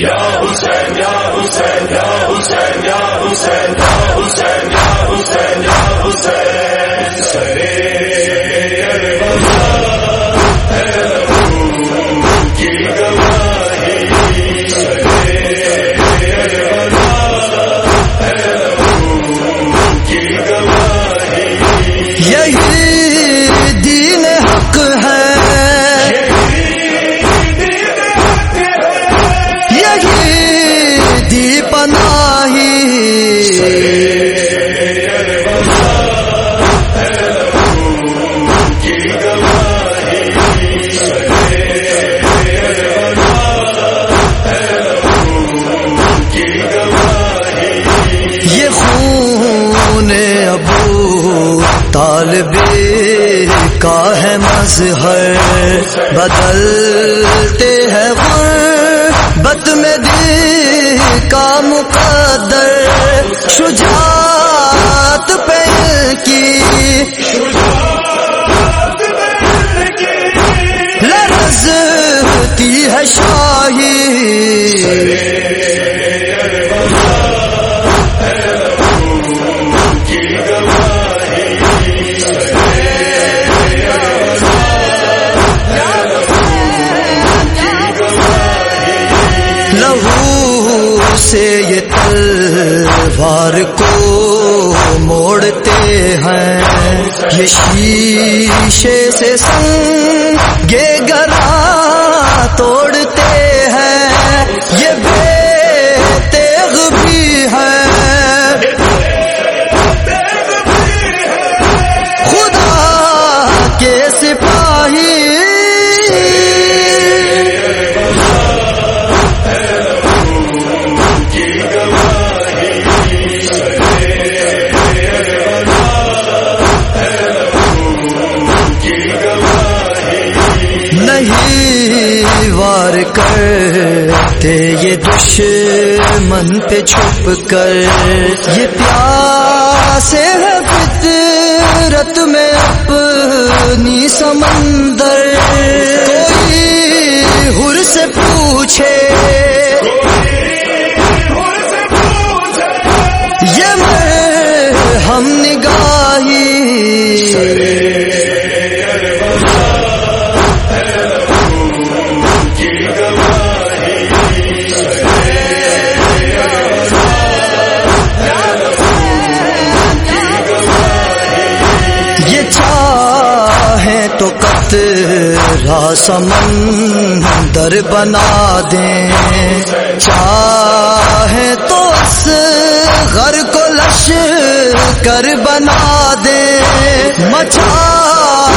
یا حسین یا حسین یا حسین یا حسین یا حسین طالب کا ہے مظہر، بدلتے ہیں غربت میں دل کا مقدر۔ شجاعت پہ کی۔ لرزتی ہے شاہی۔ تلوار کو موڑتے ہیں۔ یہ شیشے سے سنگ گرا توڑتے ہیں۔ یہ نہیں وار کرتے، یہ دشمن پہ چھپ کر، یہ پیاسے ہے فطرت میں اپنی سمندر۔ کوئی ہر سے پوچھے، یہ میں ہم نگاہی تو سمندر بنا دیں۔ چاہے تو گھر کو لش کر بنا دیں۔ مچھا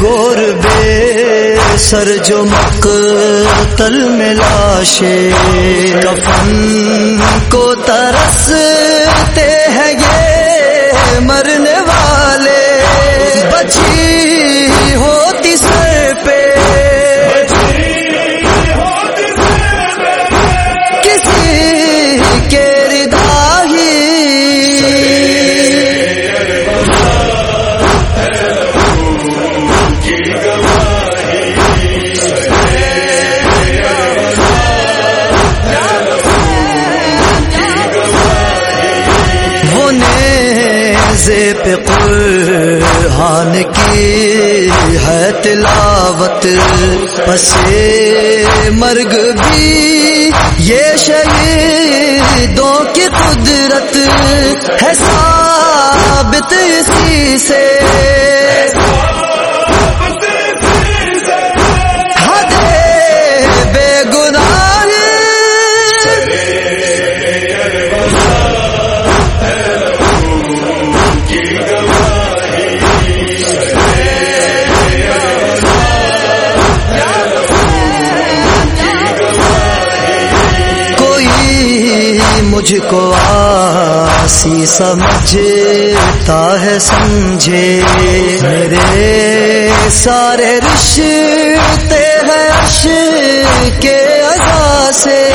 گور بے سر جو مقتل میں لاشے کفن کو ترستے ہیں یہ نیزے پہ قرآن کی ہے تلاوت۔ پسے مرگ بھی یہ شہیدوں کی قدرت ہے ثابت اسی سے۔ مجھ کو آسی سمجھتا ہے سمجھے۔ میرے سارے رشتے ہیں عشق کے ادا سے۔